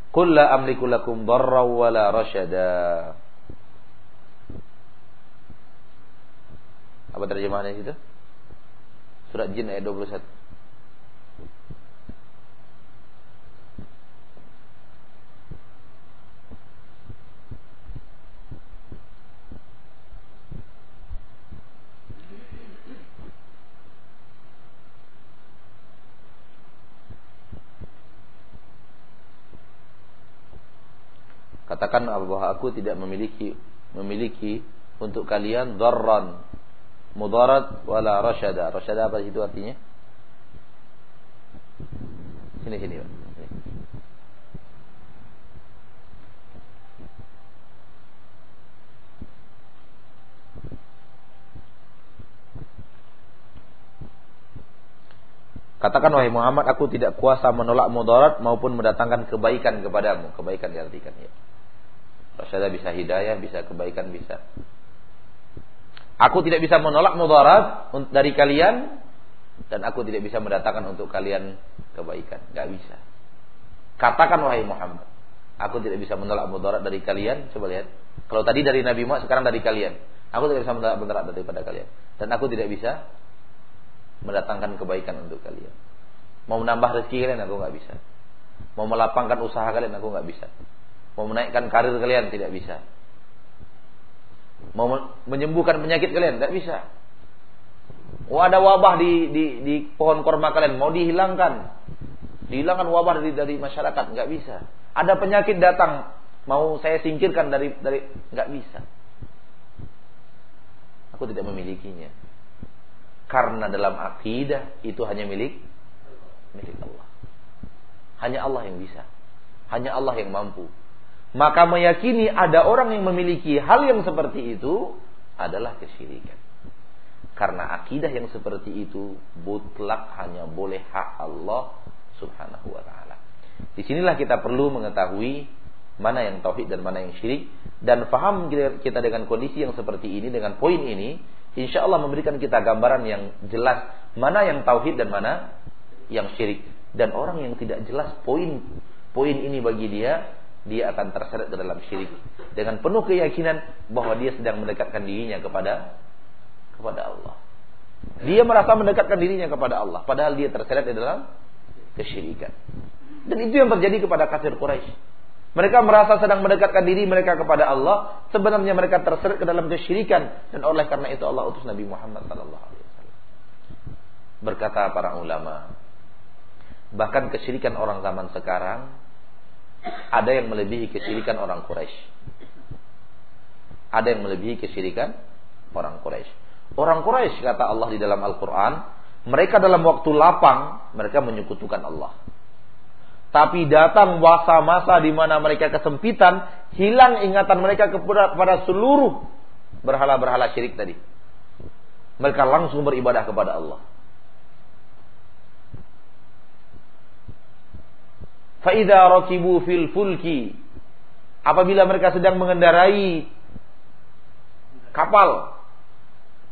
Qul la amliku lakum darra wa la rasyada. Apa terjemahannya itu? Surat Jin ayat 21. Katakan bahwa aku tidak memiliki memiliki untuk kalian darran mudarat wala rasyada. Rasyada apa itu artinya? Sini sini, Pak. Katakan wahai Muhammad, aku tidak kuasa menolak mudarat maupun mendatangkan kebaikan kepadamu. Kebaikan diartikan ya. Rasyada bisa hidayah, bisa kebaikan, bisa. Aku tidak bisa menolak mudarat dari kalian dan aku tidak bisa mendatangkan untuk kalian kebaikan. Gak bisa. Katakan wahai Muhammad, aku tidak bisa menolak mudarat dari kalian. Coba lihat. Kalau tadi dari Nabi Muhammad, sekarang dari kalian. Aku tidak bisa menolak mudarat daripada kalian. Dan aku tidak bisa mendatangkan kebaikan untuk kalian. Mau menambah rezeki kalian, aku nggak bisa. Mau melapangkan usaha kalian, aku nggak bisa. Mau menaikkan karir kalian tidak bisa. Mau menyembuhkan penyakit kalian tidak bisa. Oh ada wabah di, di, di pohon korma kalian mau dihilangkan. Dihilangkan wabah dari, dari masyarakat nggak bisa. Ada penyakit datang mau saya singkirkan dari dari nggak bisa. Aku tidak memilikinya. Karena dalam akidah itu hanya milik milik Allah. Hanya Allah yang bisa. Hanya Allah yang mampu. Maka meyakini ada orang yang memiliki hal yang seperti itu adalah kesyirikan. Karena akidah yang seperti itu mutlak hanya boleh hak Allah Subhanahu wa taala. Di sinilah kita perlu mengetahui mana yang tauhid dan mana yang syirik dan paham kita dengan kondisi yang seperti ini dengan poin ini insya Allah memberikan kita gambaran yang jelas mana yang tauhid dan mana yang syirik dan orang yang tidak jelas poin poin ini bagi dia dia akan terseret ke dalam syirik dengan penuh keyakinan bahwa dia sedang mendekatkan dirinya kepada kepada Allah. Dia merasa mendekatkan dirinya kepada Allah padahal dia terseret di dalam kesyirikan. Dan itu yang terjadi kepada kafir Quraisy. Mereka merasa sedang mendekatkan diri mereka kepada Allah, sebenarnya mereka terseret ke dalam kesyirikan dan oleh karena itu Allah utus Nabi Muhammad sallallahu alaihi wasallam. Berkata para ulama, bahkan kesyirikan orang zaman sekarang ada yang melebihi kesyirikan orang Quraisy. Ada yang melebihi kesyirikan orang Quraisy. Orang Quraisy kata Allah di dalam Al-Qur'an, mereka dalam waktu lapang mereka menyekutukan Allah. Tapi datang masa-masa di mana mereka kesempitan, hilang ingatan mereka kepada, kepada seluruh berhala-berhala syirik tadi. Mereka langsung beribadah kepada Allah. Faida rakibu fil fulki. Apabila mereka sedang mengendarai kapal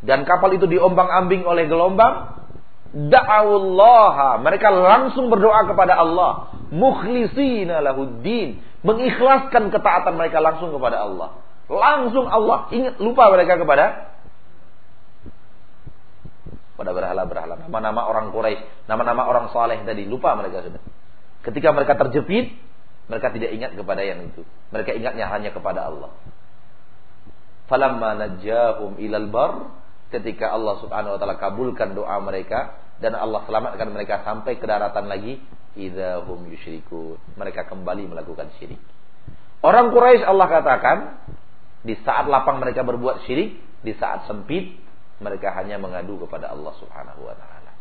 dan kapal itu diombang-ambing oleh gelombang, da'awullaha, mereka langsung berdoa kepada Allah, mukhlisina lahuddin, mengikhlaskan ketaatan mereka langsung kepada Allah. Langsung Allah ingat lupa mereka kepada pada berhala-berhala, nama-nama orang Quraisy, nama-nama orang saleh tadi lupa mereka sudah. Ketika mereka terjepit, mereka tidak ingat kepada yang itu. Mereka ingatnya hanya kepada Allah. Falamma najjahum ilal bar, ketika Allah Subhanahu wa taala kabulkan doa mereka dan Allah selamatkan mereka sampai ke daratan lagi, idahum yusyrikun. Mereka kembali melakukan syirik. Orang Quraisy Allah katakan, di saat lapang mereka berbuat syirik, di saat sempit mereka hanya mengadu kepada Allah Subhanahu wa taala.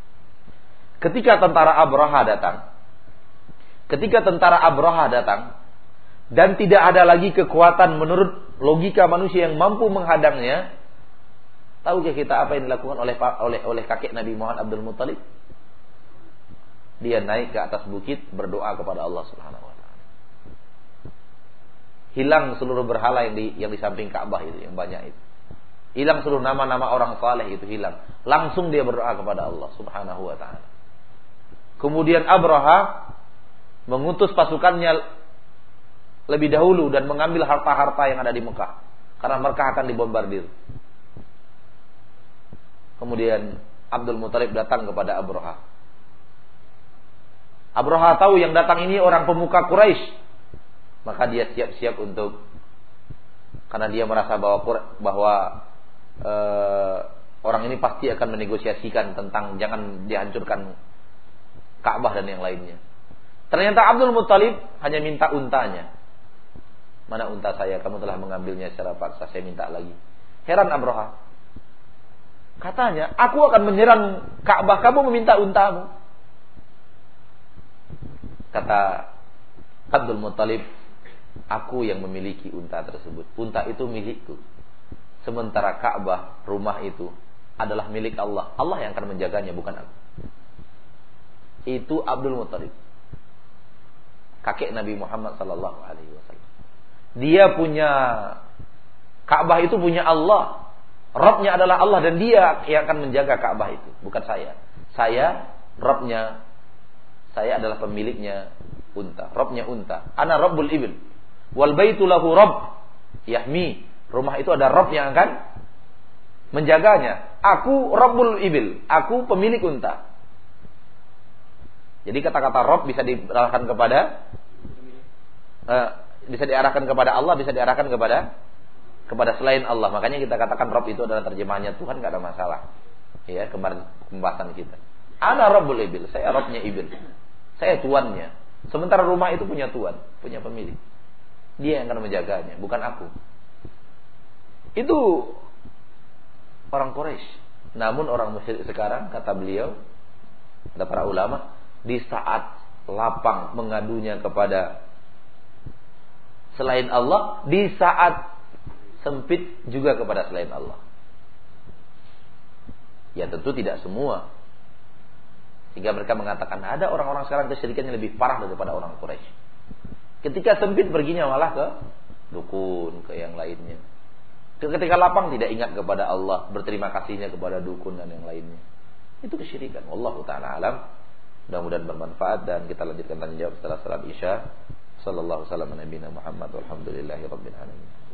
Ketika tentara Abraha datang, Ketika tentara Abraha datang, dan tidak ada lagi kekuatan menurut logika manusia yang mampu menghadangnya. Tahukah kita apa yang dilakukan oleh oleh oleh kakek Nabi Muhammad Abdul Muthalib? Dia naik ke atas bukit berdoa kepada Allah Subhanahu wa taala. Hilang seluruh berhala yang di yang di samping Ka'bah itu, yang banyak itu. Hilang seluruh nama-nama orang saleh itu hilang. Langsung dia berdoa kepada Allah Subhanahu wa taala. Kemudian Abraha mengutus pasukannya lebih dahulu dan mengambil harta-harta yang ada di Mekah. Karena Mekah akan dibombardir. Kemudian Abdul Muthalib datang kepada Abroha. Abroha tahu yang datang ini orang pemuka Quraisy. Maka dia siap-siap untuk karena dia merasa bahwa bahwa e, orang ini pasti akan menegosiasikan tentang jangan dihancurkan Ka'bah dan yang lainnya. Ternyata Abdul Muthalib hanya minta untanya. Mana unta saya? Kamu telah mengambilnya secara paksa. Saya minta lagi. Heran Abraha. Katanya, aku akan menyerang Ka'bah. Kamu meminta untamu. Kata Abdul Muttalib, aku yang memiliki unta tersebut. Unta itu milikku. Sementara Ka'bah, rumah itu adalah milik Allah. Allah yang akan menjaganya, bukan aku. Itu Abdul Muttalib. Kakek Nabi Muhammad sallallahu alaihi wasallam. Dia punya Ka'bah itu punya Allah. Robnya adalah Allah dan dia yang akan menjaga Ka'bah itu, bukan saya. Saya Robnya, saya adalah pemiliknya unta. Robnya unta. Ana Rabbul Ibil. Wal baitu lahu Rabb. Yahmi. Rumah itu ada Rob yang akan menjaganya. Aku Rabbul Ibil. Aku pemilik unta. Jadi kata-kata Rob bisa diarahkan kepada uh, bisa diarahkan kepada Allah, bisa diarahkan kepada kepada selain Allah. Makanya kita katakan Rob itu adalah terjemahannya Tuhan, gak ada masalah. Ya, kemarin pembahasan kita. Ana Rabbul Ibil, saya Robnya Ibil. Saya tuannya. Sementara rumah itu punya tuan, punya pemilik. Dia yang akan menjaganya, bukan aku. Itu orang Quraisy. Namun orang musyrik sekarang kata beliau, ada para ulama, di saat lapang mengadunya kepada selain Allah di saat sempit juga kepada selain Allah. Ya tentu tidak semua. Sehingga mereka mengatakan ada orang-orang sekarang kesyirikannya lebih parah daripada orang Quraisy. Ketika sempit perginya malah ke dukun, ke yang lainnya. Ketika lapang tidak ingat kepada Allah, berterima kasihnya kepada dukun dan yang lainnya. Itu kesyirikan. Allah taala alam. Mudah-mudahan bermanfaat dan kita lanjutkan tanya jawab setelah salat Isya. Sallallahu alaihi wasallam Nabi Muhammad walhamdulillahi rabbil alamin.